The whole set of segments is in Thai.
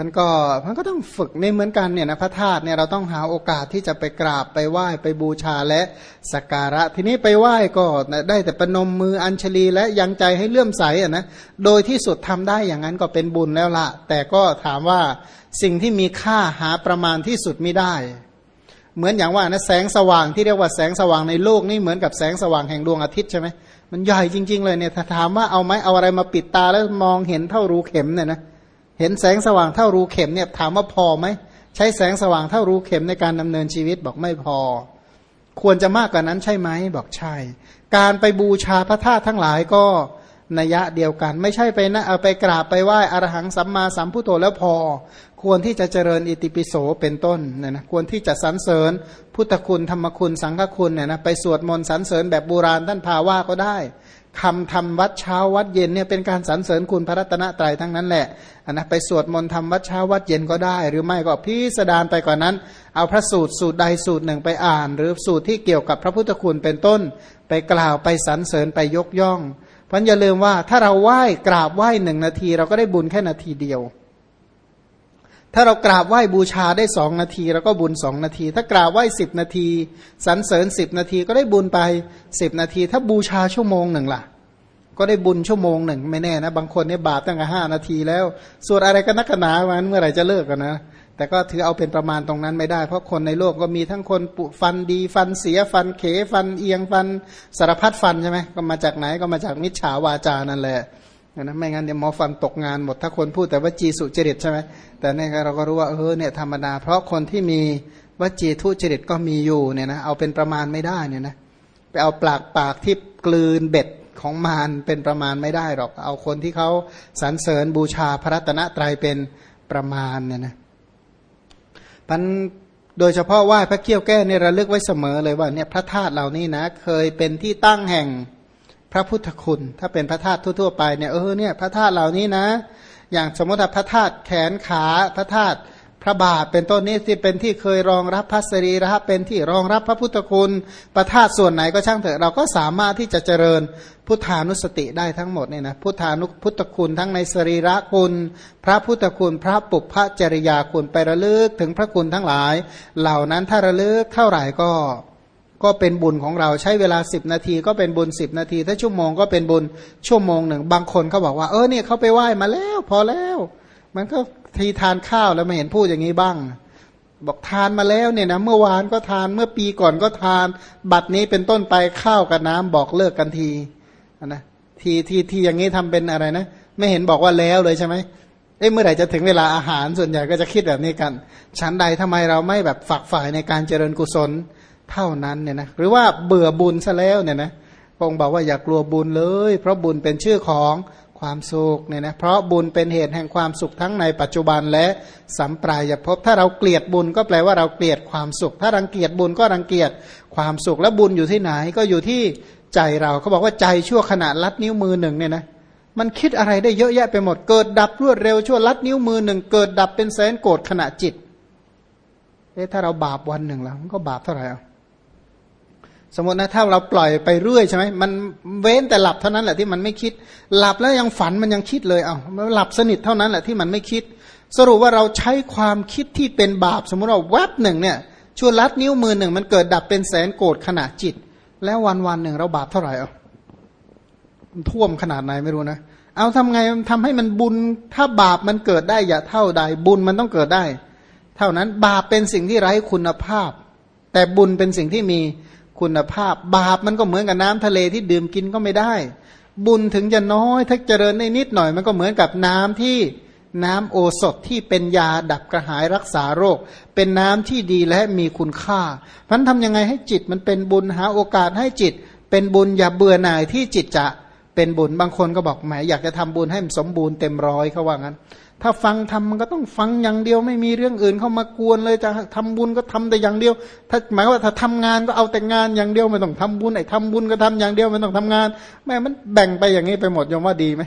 ท่านก็ท่านก็ต้องฝึกในเหมือนกันเนี่ยนะพระธาตุเนี่ยเราต้องหาโอกาสที่จะไปกราบไปไหว้ไปบูชาและสักการะ ทีนี้ไปไหว้ก็ได้แต่ประนมมืออัญชลีและยังใจให้เลื่อมใสอะนะโดยที่สุดทำได้อย่างนั้นก็เป็นบุญแล้วละแต่ก็ถามว่าสิ่งที่มีค่าหาประมาณที่สุดไม่ได้ เหมือนอย่างว่านะแสงสว่างที่เรียกว่าแสงสว่างในโลกนี่เหมือนกับแสงสว่างแห่งดวงอาทิตย์ใช่ไหมมันใหญ่จริง ๆ เลยเนี่ยถ้าถามว่าเอาไหมเอาอะไรมาปิดตาแล้วมองเห็นเท่ารูเข็มเนี่ยนะ เห็นแสงสว่างเท่ารูเข็มเนี่ยถามว่าพอไหมใช้แสงสว่างเท่ารูเข็มในการดำเนินชีวิตบอกไม่พอ ควรจะมากกว่านั้นใช่ไหมบอกใช่ การไปบูชาพระธาตุทั้งหลายก็นัยะเดียวกัน ไม่ใช่ไปนะเอาไปกราบไปไหว้อรหังสัมมาสัมพุทโธแล้วพอ ควรที่จะเจริญอิติปิโสเป็นต้นเนี่ยนะควรที่จะสรรเสริญ พุทธคุณธรรมคุณสังฆคุณเนี่ยนะไปสวดมนต์สรรเสริญแบบโบราณท่านพาว่าก็ได้ คำทำวัดเช้าวัดเย็นเนี่ยเป็นการสรรเสริญคุณพระรัตนตรัยทั้งนั้นแหละนนะไปสวดมนต์ทำวัดเช้าวัดเย็นก็ได้ หรือไม่ก็พิสดารไปกว่านั้น เอาพระสูตรสูตรใดสูตรหนึ่งไปอ่าน หรือสูตรที่เกี่ยวกับพระพุทธคุณเป็นต้น ไปกล่าวไปสรรเสริญไปยกย่อง เพราะอย่าลืมว่าถ้าเราไหว้กราบไหว้หนึ่งนาที เราก็ได้บุญแค่นาทีเดียว ถ้าเรากราบไหว้บูชาได้สองนาทีเราก็บุญสองนาที ถ้ากราบไหว้สิบนาทีสรรเสริญสิบนาทีก็ได้บุญไปสิบนาที ถ้าบูชาชั่วโมงหนึ่งล่ะ ก็ได้บุญชั่วโมงหนึ่งไม่แน่นะบางคนเนี่ยบาปตั้งแต่ห้านาทีแล้วส่วนอะไรก็นักหนาวันเมื่อไหร่จะเลิกกันนะแต่ก็ถือเอาเป็นประมาณตรงนั้นไม่ได้ เพราะคนในโลกก็มีทั้งคนปุฟันดีฟันเสียฟันเขฟันเอียงฟันสารพัดฟันใช่ไหมก็มาจากไหนก็มาจากมิจฉาวาจานั่นแหละ นะไม่งั้นเดี๋ยวหมอฟันตกงานหมดถ้าคนพูดแต่ว่าจีสุจริตใช่ไหมแต่เนี่ยเราก็รู้ว่าเออเนี่ยธรรมดา เพราะคนที่มีวจีทุจริตก็มีอยู่เนี่ยนะเอาเป็นประมาณไม่ได้เนี่ยนะไปเอาปากปากที่กลืนเบ็ดของมารเป็นประมาณไม่ได้หรอก เอาคนที่เขาสรรเสริญบูชาพระรัตนตรัยเป็นประมาณเนี่ยนะพันโดยเฉพาะไหว้พระเกี้ยวแก้เนี่ยระลึกไว้เสมอเลยว่าเนี่ยพระธาตุเหล่านี้นะ เคยเป็นที่ตั้งแห่ง พระพุทธคุณ ถ้าเป็นพระธาตุทั่วๆไปเนี่ยเออเนี่ยพระธาตุเหล่านี้นะ อย่างสมมติว่าพระธาตุแขนขาพระธาตุพระบาทเป็นต้นนี้ที่เป็นที่เคยรองรับพระสรีระเป็นที่รองรับพระพุทธคุณประธาตส่วนไหนก็ช่างเถอะเราก็สามารถที่จะเจริญพุทธานุสติได้ทั้งหมดเนี่ยนะพุทธานุพุทธคุณทั้งในสรีระคุณ พระพุทธคุณพระปุพพจริยาคุณไประลึกถึงพระคุณทั้งหลาย เหล่านั้นถ้าระลึกเท่าไหร่ก็ ก็เป็นบุญของเราใช้เวลาสิบนาทีก็เป็นบุญสิบนาที ถ้าชั่วโมงก็เป็นบุญชั่วโมงหนึ่ง บางคนเขาบอกว่าเออเนี่ยเขาไปไหว้มาแล้ว พอแล้ว มันก็ทีทานข้าวแล้วไม่เห็นพูดอย่างนี้บ้าง บอกทานมาแล้วเนี่ยนะเมื่อวานก็ทานเมื่อปีก่อนก็ทาน บัดนี้เป็นต้นไปข้าวกับน้ำบอกเลิกกันทีนะทีทีทีอย่างนี้ทำเป็นอะไรนะ ไม่เห็นบอกว่าแล้วเลยใช่ไหมเอ้เมื่อไหร่จะถึงเวลาอาหารส่วนใหญ่ก็จะคิดแบบนี้กันชั้นใดทำไมเราไม่แบบฝักฝ่ายในการเจริญกุศล เท่านั้นเนี่ยนะหรือว่าเบื่อบุญซะแล้วเนี่ยนะพระองค์บอกว่าอย่ากกลัวบุญเลย เพราะบุญเป็นชื่อของความสุขเนี่ยนะเพราะบุญเป็นเหตุแห่งความสุขทั้งในปัจจุบันและสัมปรายภพถ้าเราเกลียดบุญก็แปลว่าเราเกลียดความสุข ถ้ารังเกียจบุญก็รังเกียจความสุขแล้วบุญอยู่ที่ไหนก็อยู่ที่ใจเราเขาบอกว่าใจชั่วขณะลัดนิ้วมือหนึ่งเนี่ยนะมันคิดอะไรได้เยอะแยะไปหมดเกิดดับรวดเร็วชั่วลัดนิ้วมือหนึ่งเกิดดับเป็นแสนโกรธขณะจิตเอ๊ะถ้าเราบาปวันหนึ่งแล้วมันก็บาปเท่าไหร่อะ สมมตินะถ้าเราปล่อยไปเรื่อยใช่ไหมมันเว้นแต่หลับเท่านั้นแหละที่มันไม่คิด หลับแล้วยังฝันมันยังคิดเลยเอาหลับสนิทเท่านั้นแหละที่มันไม่คิด สรุปว่าเราใช้ความคิดที่เป็นบาป สมมติว่าแวบหนึ่งเนี่ยชั่วลัดนิ้วมือหนึ่งมันเกิดดับเป็นแสนโกรธขณะจิต แล้ววันวันหนึ่งเราบาปเท่าไหร่เอาท่วมขนาดไหนไม่รู้นะเอาทำไงทำให้มันบุญถ้าบาปมันเกิดได้อย่าเท่าใดบุญมันต้องเกิดได้ เท่านั้นบาปเป็นสิ่งที่ไร้คุณภาพ แต่บุญเป็นสิ่งที่มี คุณภาพ บาปมันก็เหมือนกับน้ำทะเลที่ดื่มกินก็ไม่ได้ บุญถึงจะน้อยถ้าเจริญในนิดหน่อย มันก็เหมือนกับน้ำที่น้ำโอสถที่เป็นยาดับกระหายรักษาโรค เป็นน้ำที่ดีและมีคุณค่าพันทำยังไงให้จิตมันเป็นบุญหาโอกาสให้จิต เป็นบุญอย่าเบื่อหน่ายที่จิตจะเป็นบุญบางคนก็บอกแหมอยากจะทำบุญให้มันสมบูรณ์เต็มร้อยเขาว่างั้น ถ้าฟังทำมันก็ต้องฟังอย่างเดียวไม่มีเรื่องอื่นเข้ามากวนเลยจะทำบุญก็ทำแต่อย่างเดียว ถ้าหมายว่าถ้าทำงานก็เอาแต่งานอย่างเดียวไม่ต้องทำบุญไอ้ทำบุญก็ทำอย่างเดียวไม่ต้องทำงานแม่มันแบ่งไปอย่างนี้ไปหมดยอมว่าดีไหม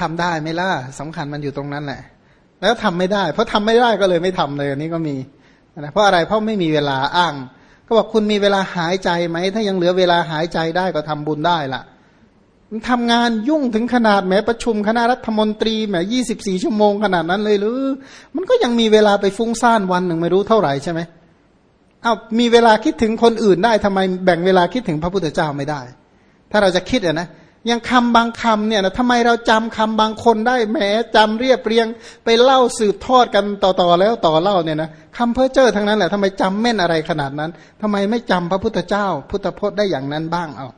ทำได้ไหมล่ะสำคัญมันอยู่ตรงนั้นแหละ แล้วทำไม่ได้ เพราะทำไม่ได้ก็เลยไม่ทำเลยอันนี้ก็มีนะเพราะอะไรเพราะไม่มีเวลาอ้าง ก็บอกคุณมีเวลาหายใจไหมถ้ายังเหลือเวลาหายใจได้ก็ทำบุญได้ล่ะ ทำงานยุ่งถึงขนาดแหมประชุมคณะรัฐมนตรีแหมยี่สิบสี่ชั่วโมงขนาดนั้นเลยหรือ มันก็ยังมีเวลาไปฟุ้งซ่านวันหนึ่งไม่รู้เท่าไหร่ใช่ไหมเอา้ามีเวลาคิดถึงคนอื่นได้ทำไมแบ่งเวลาคิดถึงพระพุทธเจ้าไม่ได้ ถ้าเราจะคิดอะนะยังคำบางคำเนี่ยนะทำไมเราจำคำบางคนได้แหมจำเรียบเรียง ไปเล่าสืบทอดกันต่อๆแล้วต่อเล่าเนี่ยนะคำเพ้อเจ้อทั้งนั้นแหละทำไมจำแม่นอะไรขนาดนั้นทำไมไม่จำพระพุทธเจ้า พุทธพจน์ได้อย่างนั้นบ้างเอา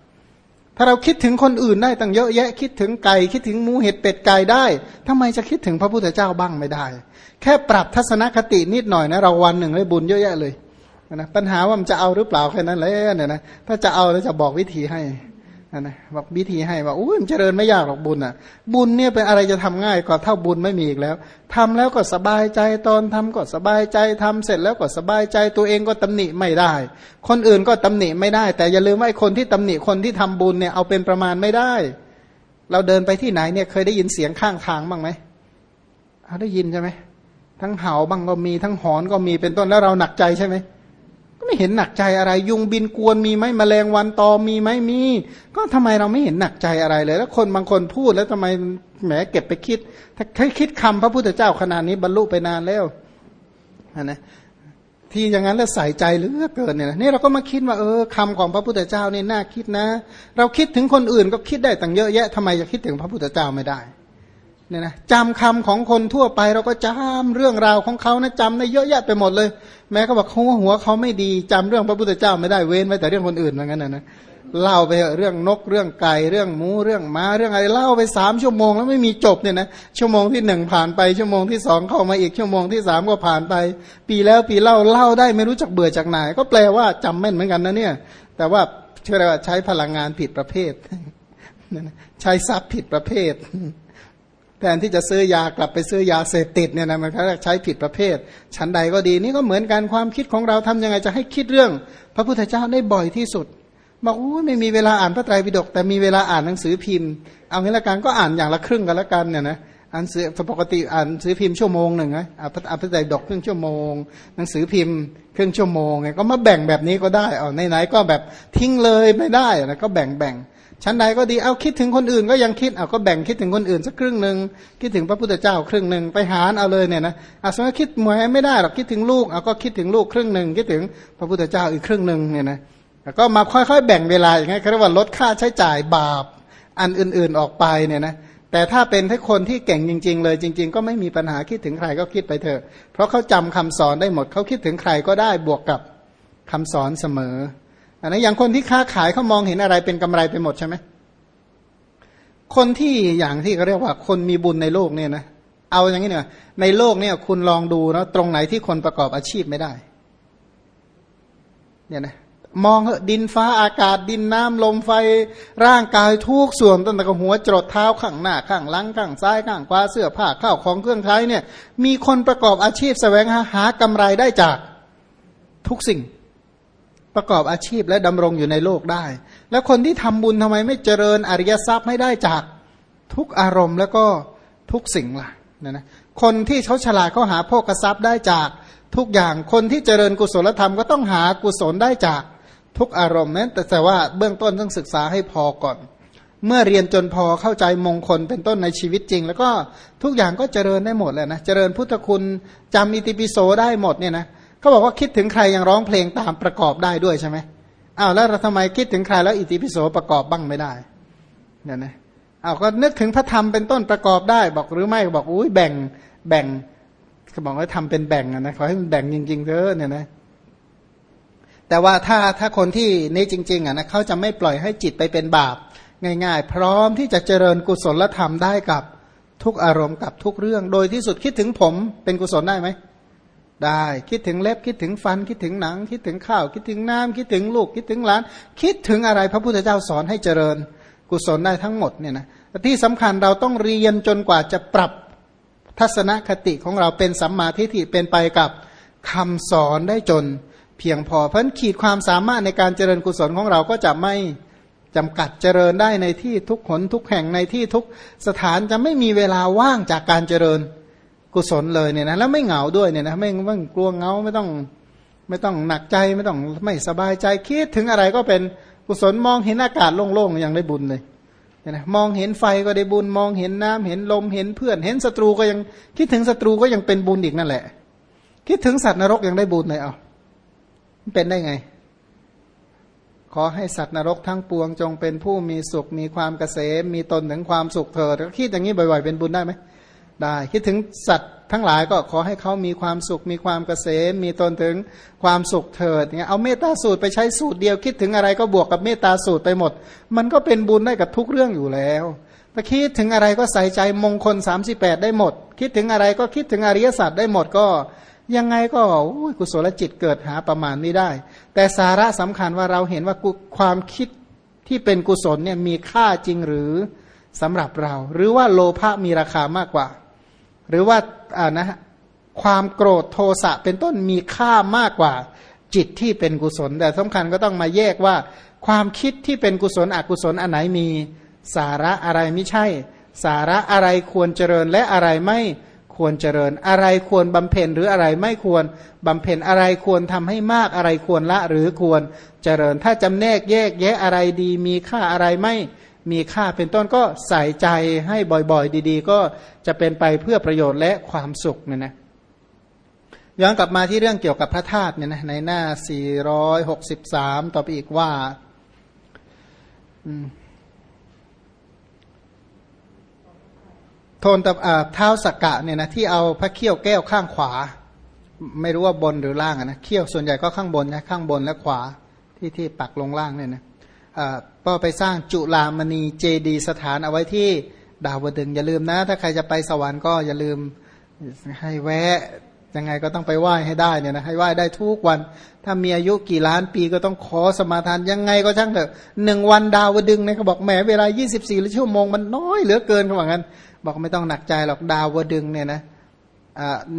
ถ้าเราคิดถึงคนอื่นได้ตั้งเยอะแยะ คิดถึงไก่คิดถึงหมูเห็ดเป็ดไก่ได้ทำไมจะคิดถึงพระพุทธเจ้าบ้างไม่ได้ แค่ปรับทัศนคตินิดหน่อยนะเราวันหนึ่งได้บุญเยอะแยะเลยนะปัญหาว่ามันจะเอาหรือเปล่าแค่นั้นแหละเนี่ยนะถ้าจะเอาแล้วจะบอกวิธีให้ นะบอกวิธีให้ว่าอุ้ยมันเจริญไม่ยากหรอกบุญอะ บุญเนี่ยเป็นอะไรจะทำง่ายกว่าเท่าบุญไม่มีอีกแล้วทำแล้วก็สบายใจตอนทำก็สบายใจทำเสร็จแล้วก็สบายใจตัวเองก็ตำหนิไม่ได้ คนอื่นก็ตำหนิไม่ได้ แต่อย่าลืมว่าคนที่ตำหนิคนที่ทำบุญเนี่ยเอาเป็นประมาณไม่ได้ เราเดินไปที่ไหนเนี่ยเคยได้ยินเสียงข้างทางบ้างไหมได้ยินใช่ไหมทั้งเห่าบ้างก็มีทั้งหอนก็มีเป็นต้นแล้วเราหนักใจใช่ไหม ไม่เห็นหนักใจอะไร ยุงบินกวนมีไหมแมลงวันตอมีไหมมี ก็ทำไมเราไม่เห็นหนักใจอะไรเลย แล้วคนบางคนพูดแล้วทำไมแหมเก็บไปคิด ถ้าคิดคำพระพุทธเจ้าขนาดนี้บรรลุไปนานแล้วนะที่อย่างนั้นแล้วใส่ใจเหลือเกินเนี่ยนี่เราก็มาคิดว่าเออคำของพระพุทธเจ้านี่น่าคิดนะ เราคิดถึงคนอื่นก็คิดได้ตั้งเยอะแยะทำไมจะคิดถึงพระพุทธเจ้าไม่ได้ เนี่ยนะจำคำของคนทั่วไปเราก็จำเรื่องราวของเขานะจำได้เยอะแยะไปหมดเลย แม้เขาบอกเขาหัวเขาไม่ดีจำเรื่องพระพุทธเจ้าไม่ได้เว้นไว้แต่เรื่องคนอื่นเหมือนกันนะนะเล่าไปเรื่องนกเรื่องไก่เรื่องหมูเรื่องม้าเรื่องอะไรเล่าไปสามชั่วโมงแล้วไม่มีจบเนี่ยนะชั่วโมงที่หนึ่งผ่านไปชั่วโมงที่สองเข้ามาอีกชั่วโมงที่สามก็ผ่านไป ปีแล้วปีเล่าเล่าได้ไม่รู้จักเบื่อจากไหน ก็แปลว่าจำแม่นเหมือนกันนะเนี่ย แต่ว่าเชื่อว่าใช้พลังงานผิดประเภทใช้ทรัพย์ผิดประเภท ทนที่จะซื้อยากลับไปซื้อยาเสพติดเนี่ยนะมันก็ใช้ผิดประเภท ชั้นใดก็ดีนี่ก็เหมือนกันความคิดของเราทำยังไงจะให้คิดเรื่อง พระพุทธเจ้าได้บ่อยที่สุดบอกโอ้ไม่มีเวลาอ่านพระไตรปิฎกแต่มีเวลาอ่านหนังสือพิมพ์ เอางี้ละกันก็อ่านอย่างละครึ่งกันละกันเนี่ยนะอ่านสือปกติอ่านสือพิมพ์ชั่วโมงหนึ่งไงอ่านพระไตรปิฎกครึ่งชั่วโมง หนังสือพิมพ์ครึ่งชั่วโมงไงก็มาแบ่งแบบนี้ก็ได้เอาไหนๆก็แบบทิ้งเลยไม่ได้นะก็แบ่งแบ่ง ชั้นใดก็ดีเอาคิดถึงคนอื่นก็ยังคิดเอาก็แบ่งคิดถึงคนอื่นสักครึ่งหนึ่งคิดถึงพระพุทธเจ้าครึ่งหนึ่งไปหารเอาเลยเนี่ยนะอาสมมติคิดหมวยไม่ได้หรอกคิดถึงลูกเอาก็คิดถึงลูกครึ่งหนึ่งคิดถึงพระพุทธเจ้าอีกครึ่งหนึ่งเนี่ยนะแล้วก็มาค่อยๆ แบ่งเวลาอย่างเงี้ยเรียกว่าลดค่าใช้จ่ายบาปอันอื่นๆออกไปเนี่ยนะแต่ถ้าเป็นให้คนที่เก่งจริง ๆ เลยจริง ๆ ก็ไม่มีปัญหาคิดถึงใครก็คิดไปเถอะ เพราะเขาจำคำสอนได้หมดเขาคิดถึงใครก็ได้บวกกับคำสอนเสมอ นนั้นอย่างคนที่ค้าขายเขามองเห็นอะไรเป็นกำไรไปหมดใช่ไหมคนที่อย่างที่เขาเรียกว่า คนมีบุญในโลกเนี่ยนะเอาอย่างนี้เนี่ยในโลกเนี่ย คุณลองดูนะตรงไหนที่คนประกอบอาชีพไม่ได้ เนี่ยนะมองดินฟ้าอากาศดินน้ำลมไฟร่างกายทุกส่วนตั้งแต่หัวจรดเท้าข้างหน้าข้างหลังข้างซ้ายข้างขวาเสื้อผ้าข้าวของเครื่องใช้เนี่ย มีคนประกอบอาชีพแสวงหาหากำไรได้จากทุกสิ่ง ประกอบอาชีพและดำรงอยู่ในโลกได้ แล้วคนที่ทำบุญทำไมไม่เจริญอริยทรัพย์ไม่ได้จากทุกอารมณ์แล้วก็ทุกสิ่งล่ะนะนะคนที่เขาฉลาดเขาหาโภกทรัพย์ได้จากทุกอย่างคนที่เจริญกุศลธรรมก็ต้องหากุศลได้จากทุกอารมณ์นั้นแต่แต่ว่าเบื้องต้นต้องศึกษาให้พอก่อน เมื่อเรียนจนพอเข้าใจมงคลเป็นต้นในชีวิตจริง แล้วก็ทุกอย่างก็เจริญได้หมดเลยนะเจริญพุทธคุณจำอิติปิโสได้หมดเนี่ยนะ เขาบอกว่าคิดถึงใครยังร้องเพลงตามประกอบได้ด้วยใช่ไหมอ้าวแล้วเราทำไมคิดถึงใครแล้วอิติปิโสประกอบบ้างไม่ได้เนี่ยนะอ้าวก็นึกถึงพระธรรมเป็นต้นประกอบได้ บอกหรือไม่บอกอุ้ยแบ่งแบ่งเขาบอกว่าทำเป็นแบ่งนะขอให้มันแบ่งจริงๆเถอะเนี่ยนะแต่ว่าถ้าถ้าคนที่นี่จริงๆอะนะเขาจะไม่ปล่อยให้จิตไปเป็นบาป ง่าย ๆ พร้อมที่จะเจริญกุศลธรรมได้กับทุกอารมณ์กับทุกเรื่อง โดยที่สุดคิดถึงผมเป็นกุศลได้ไหม ได้ คิดถึงเล็บคิดถึงฟันคิดถึงหนัง คิดถึงข้าว คิดถึงน้ำคิดถึงลูก คิดถึงหลาน คิดถึงอะไรพระพุทธเจ้าสอนให้เจริญ กุศลได้ทั้งหมดเนี่ยนะที่สำคัญเราต้องเรียนจนกว่าจะปรับทัศนคติของเราเป็นสัมมาทิฏฐิเป็นไปกับคำสอนได้จนเพียงพอเพราะขีดความสามารถในการเจริญกุศลของเราก็จะไม่จำกัดเจริญได้ในที่ทุกขนทุกแห่งในที่ทุกสถานจะไม่มีเวลาว่างจากการเจริญ กุศลเลยเนี่ยนะแล้วไม่เหงาด้วยเนี่ยนะไม่ไม่กลัวเหงาไม่ต้องไม่ต้องหนักใจไม่ต้องไม่สบายใจคิดถึงอะไรก็เป็นกุศลมองเห็นอากาศโล่งๆอย่างได้บุญเลยเนี่ยนะมองเห็นไฟก็ได้บุญ มองเห็นน้ำเห็นลมเห็นเพื่อน เห็นศัตรูก็ยังคิดถึงศัตรูก็ยังเป็นบุญอีกนั่นแหละ คิดถึงสัตว์นรกยังได้บุญเลยเอาเป็นได้ไง ขอให้สัตว์นรกทั้งปวงจงเป็นผู้มีสุขมีความเกษมมีตนถึงความสุขเถิดคิดอย่างนี้บ่อย ๆ เป็นบุญได้ไหม ได้ คิดถึงสัตว์ทั้งหลายก็ขอให้เขามีความสุข มีความเกษม มีตนถึงความสุขเถิดเงี้ยเอาเมตตาสูตรไปใช้สูตรเดียว คิดถึงอะไรก็บวกกับเมตตาสูตรไปหมด มันก็เป็นบุญได้กับทุกเรื่องอยู่แล้วถ้าคิดถึงอะไรก็ใส่ใจมงคล 38 ได้หมด คิดถึงอะไรก็คิดถึงอริยสัจได้หมดก็ยังไงก็กุศลจิตเกิดหาประมาณไม่ได้ แต่สาระสำคัญว่าเราเห็นว่าความคิดที่เป็นกุศลเนี่ยมีค่าจริงหรือสำหรับเรา หรือว่าโลภะมีราคามากกว่า หรือว่าอ่านะความโกรธโทสะเป็นต้นมีค่ามากกว่าจิตที่เป็นกุศล แต่สำคัญก็ต้องมาแยกว่า ความคิดที่เป็นกุศลอกุศลอันไหนมีสาระอะไรไม่ใช่ สาระอะไรควรเจริญและอะไรไม่ควรเจริญ อะไรควรบำเพ็ญหรืออะไรไม่ควรบำเพ็ญอะไรควรทำให้มากอะไรควรละหรือควรเจริญ ถ้าจำแนกแยกแยะอะไรดีมีค่าอะไรไม่ มีค่าเป็นต้นก็ใส่ใจให้บ่อยๆ ดีๆ ก็จะเป็นไปเพื่อประโยชน์และความสุขเนี่ยนะย้อนกลับมาที่เรื่องเกี่ยวกับพระธาตุเนี่ยนะในหน้า 463 ต่อไปอีกว่าโทนตะเท้าสกกะเนี่ยนะที่เอาพระเขี้ยวแก้วข้างขวา ไม่รู้ว่าบนหรือล่างนะเขี้ยวส่วนใหญ่ก็ข้างบนนะข้างบนและขวาที่ที่ปักลงล่างเนี่ยนะ ก็ไปสร้างจุลามณีเจดีสถานเอาไว้ที่ดาวดึงอย่าลืมนะ ถ้าใครจะไปสวรรค์ก็อย่าลืมให้แวะยังไงก็ต้องไปไหว้ให้ได้เนี่ยนะให้ไหว้ได้ทุกวัน ถ้ามีอายุกี่ล้านปีก็ต้องขอสมาทานยังไงก็ช่างเถอะหนึ่งวันดาวดึงเนี่ยเขาบอกแหมเวลา 24ชั่วโมงมันน้อยเหลือเกินเขาบอกงั้น บอกไม่ต้องหนักใจหรอกดาวดึงเนี่ยนะ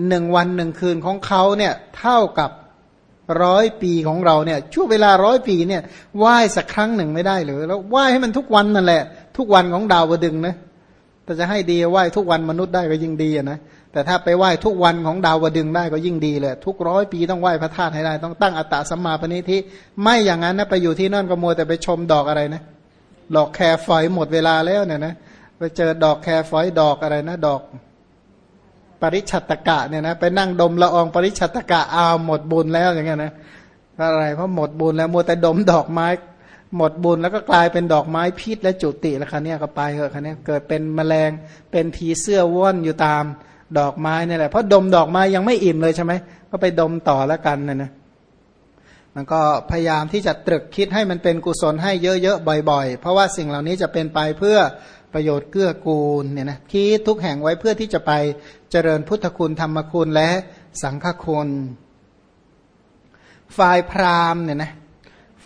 หนึ่งวันหนึ่งคืนของเขาเนี่ยเท่ากับ ร้อยปีของเราเนี่ยช่วงเวลาร้อยปีเนี่ยไหว้สักครั้งหนึ่งไม่ได้หรือแล้วไหว้ให้มันทุกวันนั่นแหละ ทุกวันของดาวดึงนะแต่จะให้ดีไหว้ทุกวันมนุษย์ได้ก็ยิ่งดีนะแต่ถ้าไปไหว้ทุกวันของดาวดึงได้ก็ยิ่งดีเลยทุกร้อยปีต้องไหว้พระธาตุให้ได้ ต้องตั้งอัตตาสัมมาปณิทิไม่อย่างนั้นนะไปอยู่ที่นั่นก็มัวแต่ไปชมดอกอะไรนะ ดอกแครฝอยหมดเวลาแล้วเนี่ยนะไปเจอดอกแครฝอยดอกอะไรนะ ดอก ปริชัตกะเนี่ยนะไปนั่งดมละอองปริชัตกะอ้าวหมดบุญแล้วอย่างเงี้ยนะอะไรเพราะหมดบุญแล้วมัวแต่ดมดอกไม้ หมดบุญแล้วก็กลายเป็นดอกไม้พิษและจุติแล้วคันนี้ก็ไปเหอะคันนี้เกิดเป็นแมลงเป็นผีเสื้อว่อนอยู่ตามดอกไม้นี่แหละเพราะดมดอกไม้ยังไม่อิ่มเลยใช่ไหมก็ไปดมต่อแล้วกันนะนะมันก็พยายามที่จะตรึกคิดให้มันเป็นกุศลให้เยอะๆบ่อย ๆ เพราะว่าสิ่งเหล่านี้จะเป็นไปเพื่อประโยชน์เกื้อกูลเนี่ยนะคิดทุกแห่งไว้เพื่อที่จะไป เจริญพุทธคุณธรรมคุณและสังฆคุณ ฝ่ายพราหมณ์เนี่ยนะ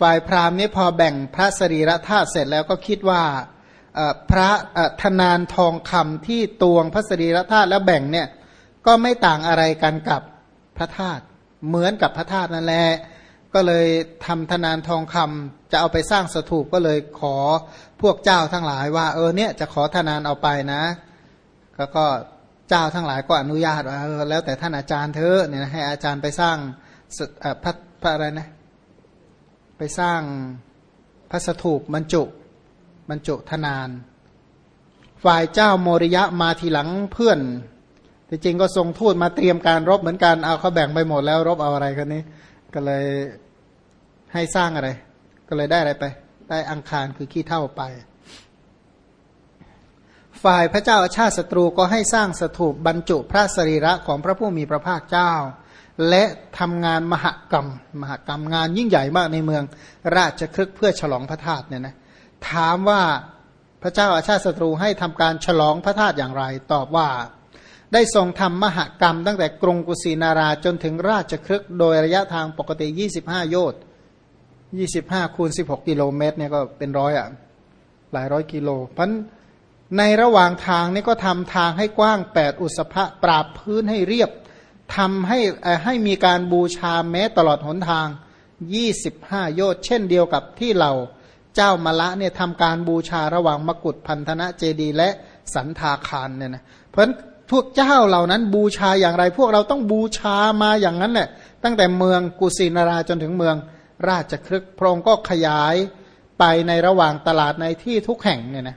ฝ่ายพราหมณ์นี้พอแบ่งพระสรีระธาตุเสร็จแล้วก็คิดว่าพระธนานทองคำที่ตวงพระสรีระธาตุแล้วแบ่งเนี่ยก็ไม่ต่างอะไรกันกับพระธาตุเหมือนกับพระธาตุนั่นแหละก็เลยทำธนานทองคำจะเอาไปสร้างสถูปก็เลยขอพวกเจ้าทั้งหลายว่าเออเนี่ยจะขอธนานเอาไปนะ ก็ก็ เจ้าทั้งหลายก็อนุญาตว่าแล้วแต่ท่านอาจารย์เธอเนี่ยให้อาจารย์ไปสร้างพระพระอะไรนะไปสร้างพระสถูปบรรจุบรรจุธนาน ฝ่ายเจ้าโมริยะมาทีหลังเพื่อนที่จริงก็ทรงทูตมาเตรียมการรบเหมือนกันเอาเขาแบ่งไปหมดแล้วรบเอาอะไรกันนี้ ก็เลยให้สร้างอะไร ก็เลยได้อะไรไป ได้อังคารคือขี้เท่าไป ฝ่ายพระเจ้าอาชาติศัตรูก็ให้สร้างสถูปบรรจุพระสรีระของพระผู้มีพระภาคเจ้า และทำงานมหกรรม มหกรรมงานยิ่งใหญ่มากในเมืองราชครึกเพื่อฉลองพระธาตุเนี่ยนะถามว่าพระเจ้าอาชาติศัตรูให้ทำการฉลองพระธาตุอย่างไร ตอบว่า ได้ทรงทำมหกรรมตั้งแต่กรุงกุสินาราจนถึงราชครึกโดยระยะทางปกติ 25 โยชน์25คูณ16 กิโลเมตรเนี่ยก็เป็นร้อยอะหลายร้อยกิโลเพราะ ในระหว่างทางนี่ก็ทำทางให้กว้าง8อุสภะปราบพื้นให้เรียบทำให้ให้มีการบูชาแม้ตลอดหนทาง25โยชน์เช่นเดียวกับที่เราเจ้ามาละเนี่ยทำการบูชาระหว่างมกุฏพันธนะเจดี และสันทาคารเนี่ยนะเพราะพวกเจ้าเหล่านั้นบูชาอย่างไร พวกเราต้องบูชามาอย่างนั้นแหละตั้งแต่เมืองกุสินาราจนถึงเมืองราชครึกพระองค์ก็ขยายไปในระหว่างตลาดในที่ทุกแห่งเนี่ยนะ